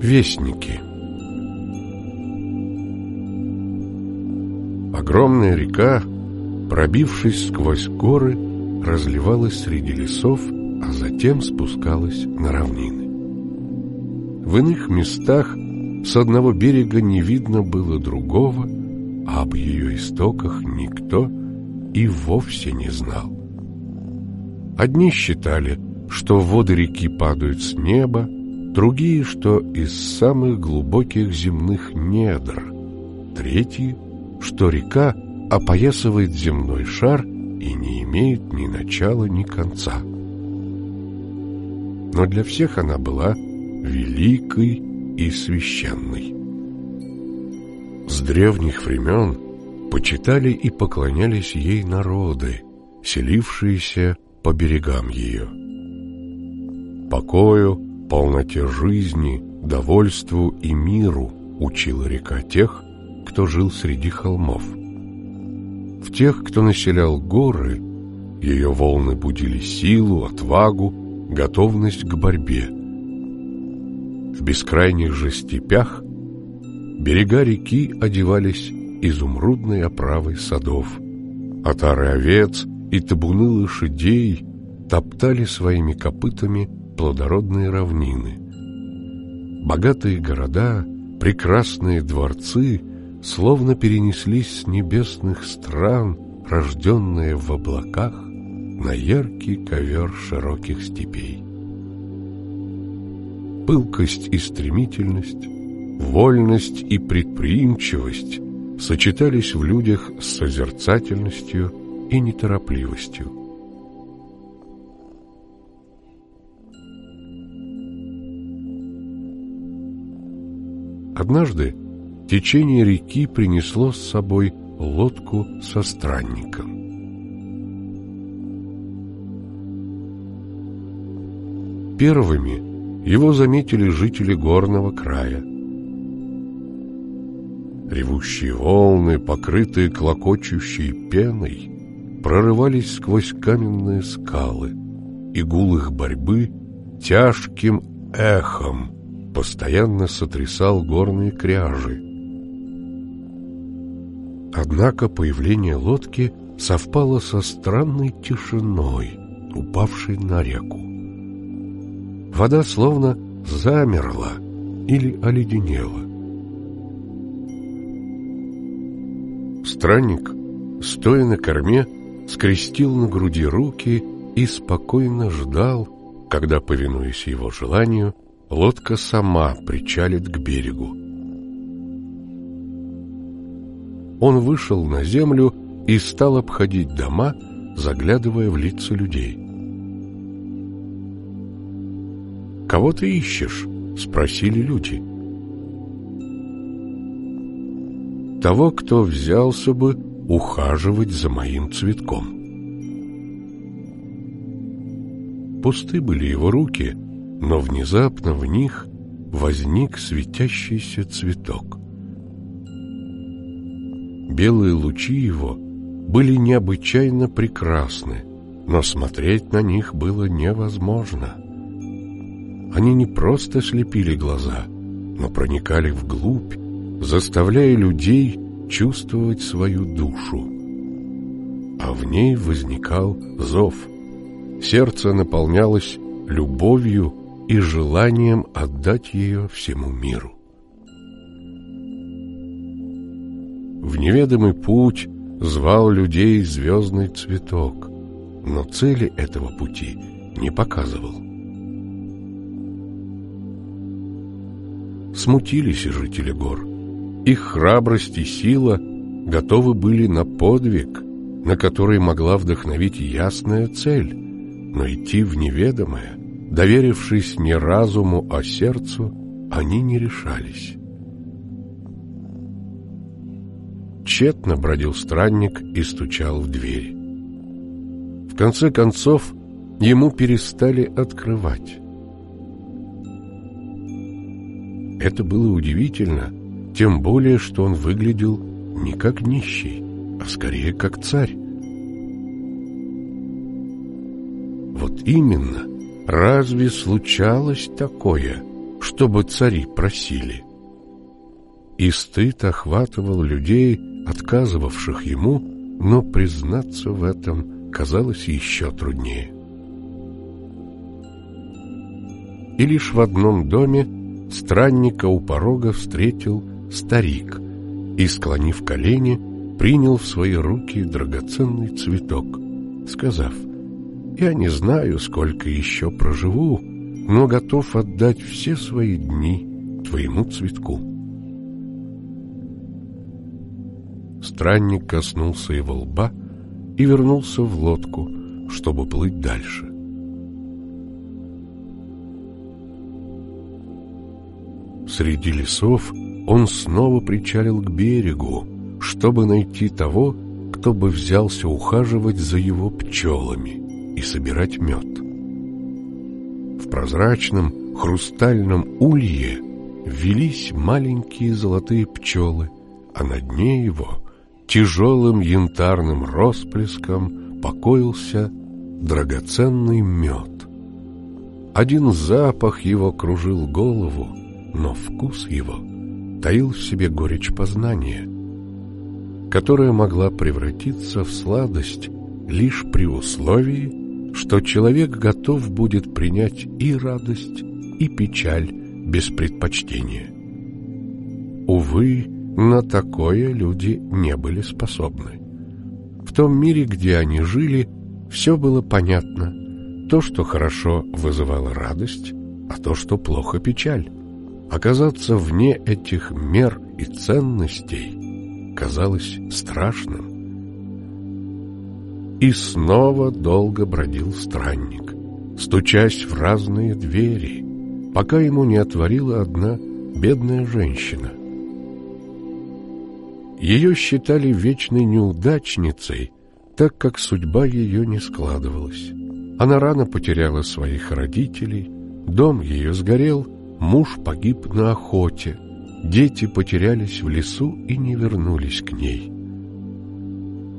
Вестники Огромная река, пробившись сквозь горы, разливалась среди лесов, а затем спускалась на равнины. В иных местах с одного берега не видно было другого, а об ее истоках никто и вовсе не знал. Одни считали, что воды реки падают с неба, другие, что из самых глубоких земных недр, третьи, что река опоясывает земной шар и не имеет ни начала, ни конца. Но для всех она была великой и священной. С древних времен почитали и поклонялись ей народы, селившиеся по берегам ее. Покою, полноте жизни, довольству и миру учила река тех, кто жил среди холмов. В тех, кто населял горы, ее волны будили силу, отвагу, готовность к борьбе. В бескрайних же степях берега реки одевались изумрудной оправой садов. Отары овец и табуны лошадей топтали своими копытами плодородные равнины. Богатые города, прекрасные дворцы словно перенеслись с небесных стран, рожденные в облаках, на яркий ковер широких степей. Пылкость и стремительность, вольность и предприимчивость сочетались в людях с созерцательностью и неторопливостью. Однажды течение реки принесло с собой лодку со странником. Первыми его заметили жители горного края – Ревущие волны, покрытые клокочущей пеной, прорывались сквозь каменные скалы, и гул их борьбы тяжким эхом постоянно сотрясал горные кряжи. Однако появление лодки совпало со странной тишиной, упавшей на реку. Вода словно замерла или оледенела. Странник, стоя на корме, скрестил на груди руки и спокойно ждал, когда, повинуясь его желанию, лодка сама причалит к берегу. Он вышел на землю и стал обходить дома, заглядывая в лица людей. «Кого ты ищешь?» — спросили люди. — того, кто взялся бы ухаживать за моим цветком. Пусты были его руки, но внезапно в них возник светящийся цветок. Белые лучи его были необычайно прекрасны, но смотреть на них было невозможно. Они не просто слепили глаза, но проникали вглубь, заставляя людей чувствовать свою душу. А в ней возникал зов. Сердце наполнялось любовью и желанием отдать ее всему миру. В неведомый путь звал людей звездный цветок, но цели этого пути не показывал. Смутились и жители гор – их храбрость и сила готовы были на подвиг, на который могла вдохновить ясная цель, но идти в неведомое, доверившись не разуму, а сердцу, они не решались. Тщетно бродил странник и стучал в двери. В конце концов, ему перестали открывать. Это было удивительно, тем более, что он выглядел не как нищий, а скорее как царь. Вот именно, разве случалось такое, чтобы цари просили. И стыд охватывал людей, отказывавших ему, но признаться в этом казалось еще труднее. И лишь в одном доме странника у порога встретил старик и, склонив колени, принял в свои руки драгоценный цветок, сказав, «Я не знаю, сколько еще проживу, но готов отдать все свои дни твоему цветку». Странник коснулся его лба и вернулся в лодку, чтобы плыть дальше. Среди лесов он снова причалил к берегу, чтобы найти того, кто бы взялся ухаживать за его пчелами и собирать мед. В прозрачном хрустальном улье велись маленькие золотые пчелы, а на дне его тяжелым янтарным росплеском покоился драгоценный мед. Один запах его кружил голову, но вкус его таил в себе горечь познания, которая могла превратиться в сладость лишь при условии, что человек готов будет принять и радость, и печаль без предпочтения. Увы, на такое люди не были способны. В том мире, где они жили, все было понятно. То, что хорошо, вызывало радость, а то, что плохо, печаль. Оказаться вне этих мер и ценностей казалось страшным. И снова долго бродил странник, стучась в разные двери, пока ему не отворила одна бедная женщина. Ее считали вечной неудачницей, так как судьба ее не складывалась. Она рано потеряла своих родителей, дом ее сгорел, Муж погиб на охоте, дети потерялись в лесу и не вернулись к ней.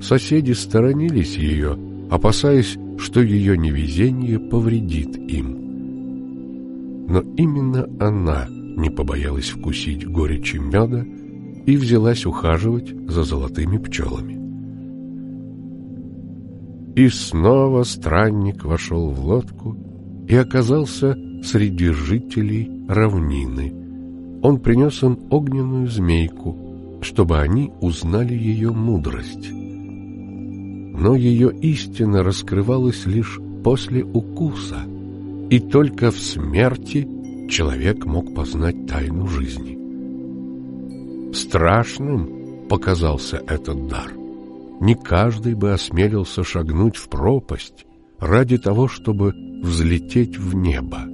Соседи сторонились ее, опасаясь, что ее невезение повредит им. Но именно она не побоялась вкусить горечи меда и взялась ухаживать за золотыми пчелами. И снова странник вошел в лодку и оказался среди жителей равнины. Он принес им огненную змейку, чтобы они узнали ее мудрость. Но ее истина раскрывалась лишь после укуса, и только в смерти человек мог познать тайну жизни. Страшным показался этот дар. Не каждый бы осмелился шагнуть в пропасть ради того, чтобы взлететь в небо.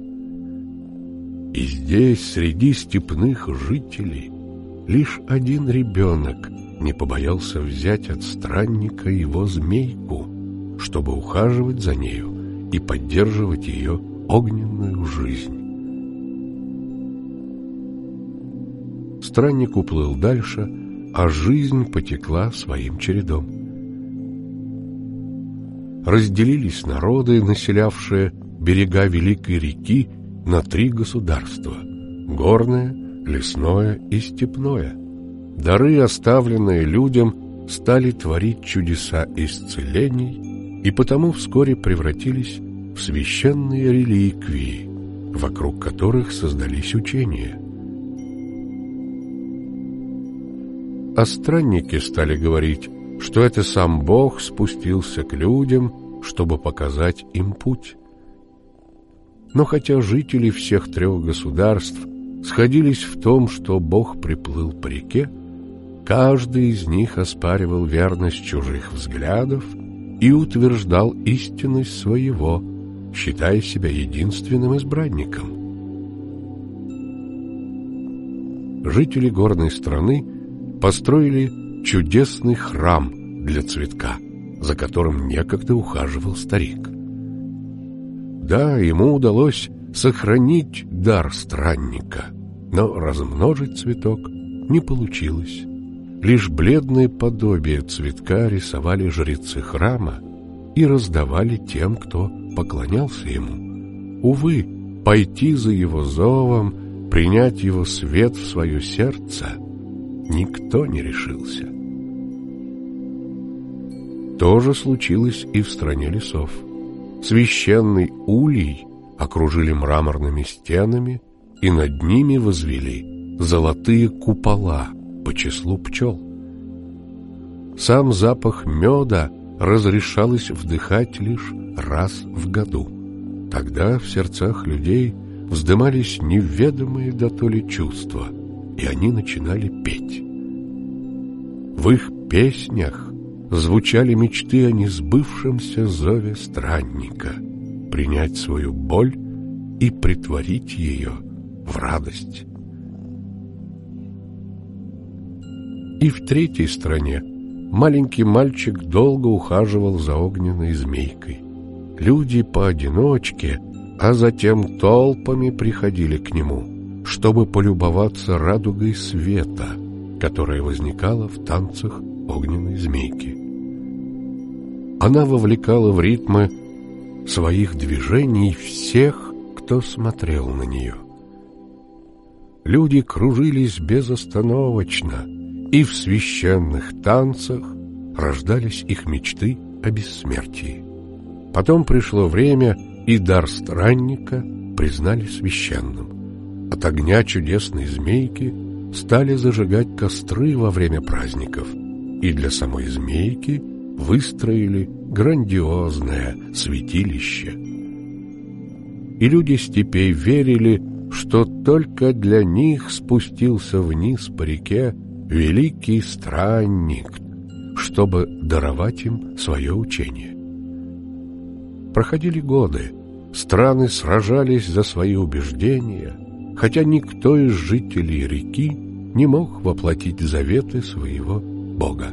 И здесь, среди степных жителей, лишь один ребенок не побоялся взять от странника его змейку, чтобы ухаживать за нею и поддерживать ее огненную жизнь. Странник уплыл дальше, а жизнь потекла своим чередом. Разделились народы, населявшие берега Великой реки на три государства — горное, лесное и степное. Дары, оставленные людям, стали творить чудеса исцелений и потому вскоре превратились в священные реликвии, вокруг которых создались учения. А странники стали говорить, что это сам Бог спустился к людям, чтобы показать им путь. Но хотя жители всех трех государств сходились в том, что Бог приплыл по реке, каждый из них оспаривал верность чужих взглядов и утверждал истинность своего, считая себя единственным избранником. Жители горной страны построили чудесный храм для цветка, за которым некогда ухаживал старик. Да, ему удалось сохранить дар странника, но размножить цветок не получилось. Лишь бледное подобие цветка рисовали жрецы храма и раздавали тем, кто поклонялся ему. Увы, пойти за его зовом, принять его свет в свое сердце никто не решился. То же случилось и в стране лесов. Священный улей окружили мраморными стенами и над ними возвели золотые купола по числу пчел. Сам запах меда разрешалось вдыхать лишь раз в году. Тогда в сердцах людей вздымались неведомые до то ли чувства, и они начинали петь. В их песнях звучали мечты о несбывшемся зове странника — принять свою боль и притворить ее в радость. И в третьей стране маленький мальчик долго ухаживал за огненной змейкой. Люди поодиночке, а затем толпами приходили к нему, чтобы полюбоваться радугой света, которая возникала в танцах огненной змейки. Она вовлекала в ритмы своих движений всех, кто смотрел на нее. Люди кружились безостановочно, и в священных танцах рождались их мечты о бессмертии. Потом пришло время, и дар странника признали священным. От огня чудесной змейки стали зажигать костры во время праздников, и для самой змейки выстроили грандиозное святилище. И люди степей верили, что только для них спустился вниз по реке великий странник, чтобы даровать им свое учение. Проходили годы, страны сражались за свои убеждения, хотя никто из жителей реки не мог воплотить заветы своего Бога.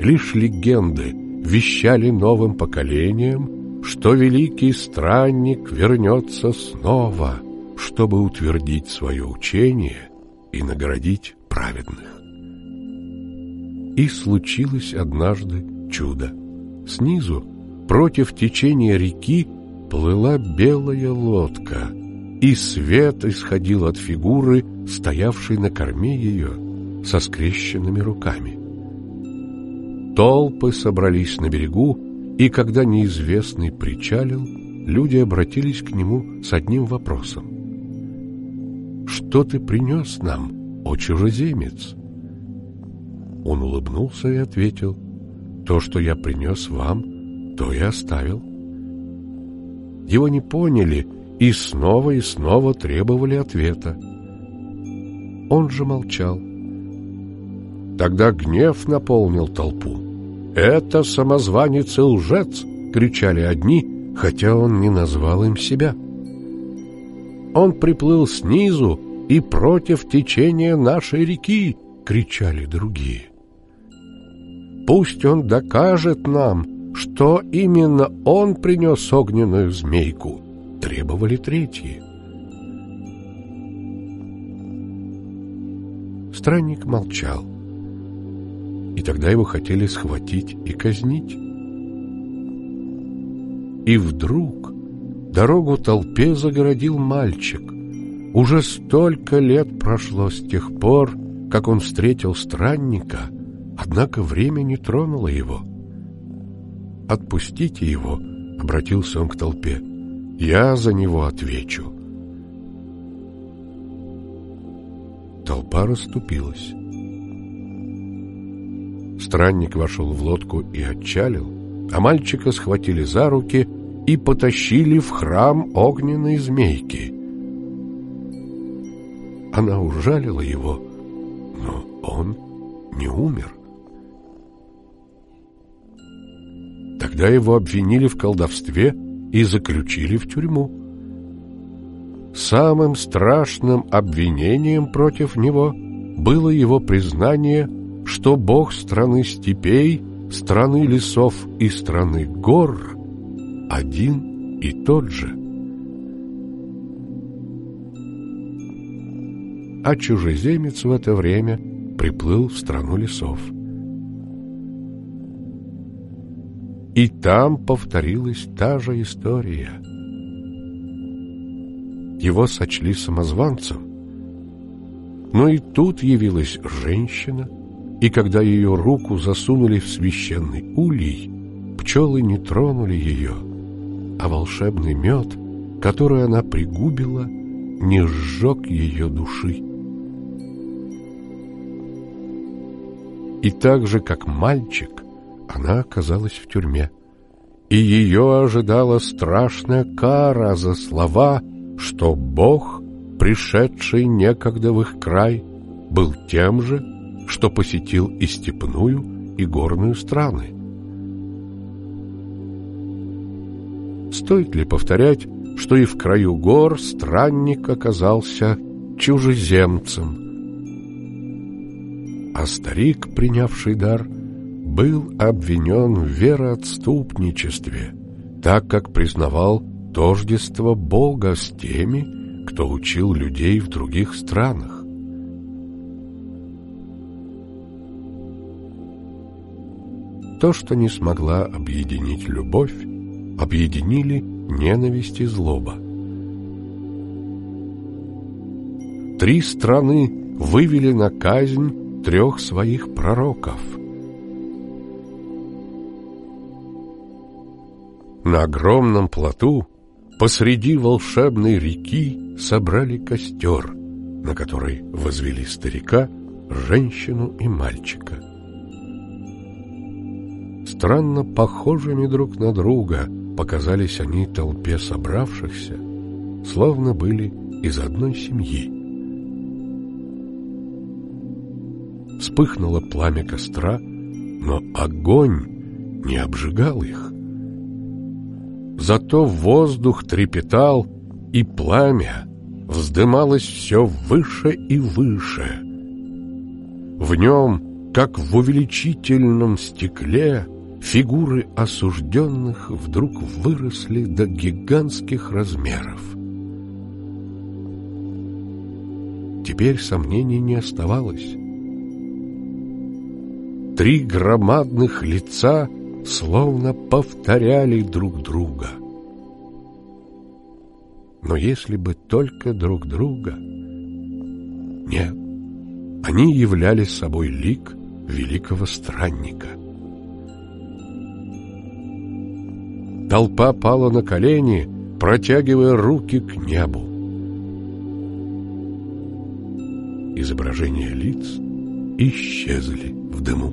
Лишь легенды вещали новым поколениям, что великий странник вернется снова, чтобы утвердить свое учение и наградить праведных. И случилось однажды чудо. Снизу, против течения реки, плыла белая лодка, и свет исходил от фигуры, стоявшей на корме ее, со скрещенными руками. Толпы собрались на берегу, и когда неизвестный причалил, люди обратились к нему с одним вопросом. «Что ты принес нам, о чужеземец?» Он улыбнулся и ответил, «То, что я принес вам, то и оставил». Его не поняли и снова и снова требовали ответа. Он же молчал. Тогда гнев наполнил толпу. «Это самозванец и лжец!» — кричали одни, хотя он не назвал им себя. Он приплыл снизу и против течения нашей реки, кричали другие. Пусть он докажет нам, что именно он принес огненную змейку, требовали третьи. Странник молчал, и тогда его хотели схватить и казнить. И вдруг дорогу толпе загородил мальчик, уже столько лет прошло с тех пор, как он встретил странника, однако время не тронуло его. «Отпустите его», — обратился он к толпе. «Я за него отвечу». Толпа расступилась. Странник вошел в лодку и отчалил, а мальчика схватили за руки и потащили в храм огненной змейки — она ужалила его, но он не умер. Тогда его обвинили в колдовстве и заключили в тюрьму. Самым страшным обвинением против него было его признание, что бог страны степей, страны лесов и страны гор один и тот же. а чужеземец в это время приплыл в страну лесов. И там повторилась та же история. его сочли самозванцем. Но и тут явилась женщина, и когда ее руку засунули в священный улей, пчелы не тронули ее, а волшебный мед, который она пригубила, не сжег ее души. И так же, как мальчик, она оказалась в тюрьме. И ее ожидала страшная кара за слова, что Бог, пришедший некогда в их край, был тем же, что посетил и степную, и горную страны. Стоит ли повторять, что и в краю гор странник оказался чужеземцем, а старик, принявший дар, был обвинен в вероотступничестве, так как признавал тождество Бога с теми, кто учил людей в других странах. То, что не смогла объединить любовь, объединили ненависть и злоба. Три страны вывели на казнь трех своих пророков. На огромном плоту посреди волшебной реки собрали костер, на который возвели старика, женщину и мальчика. Странно похожими друг на друга показались они толпе собравшихся, словно были из одной семьи. Вспыхнуло пламя костра, но огонь не обжигал их. Зато воздух трепетал, и пламя вздымалось все выше и выше. В нем, как в увеличительном стекле, фигуры осужденных вдруг выросли до гигантских размеров. Теперь сомнений не оставалось. Три громадных лица словно повторяли друг друга. Но если бы только друг друга... Нет, они являли собой лик великого странника. Толпа пала на колени, протягивая руки к небу. Изображения лиц исчезли в дыму.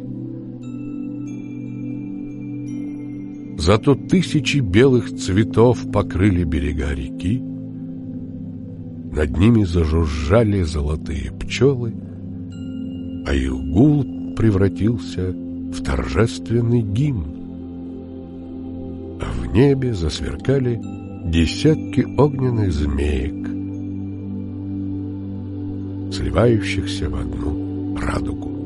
Зато тысячи белых цветов покрыли берега реки, над ними зажужжали золотые пчелы, а их гул превратился в торжественный гимн. Небе засверкали десятки огненных змеек, сливающихся в одну радугу.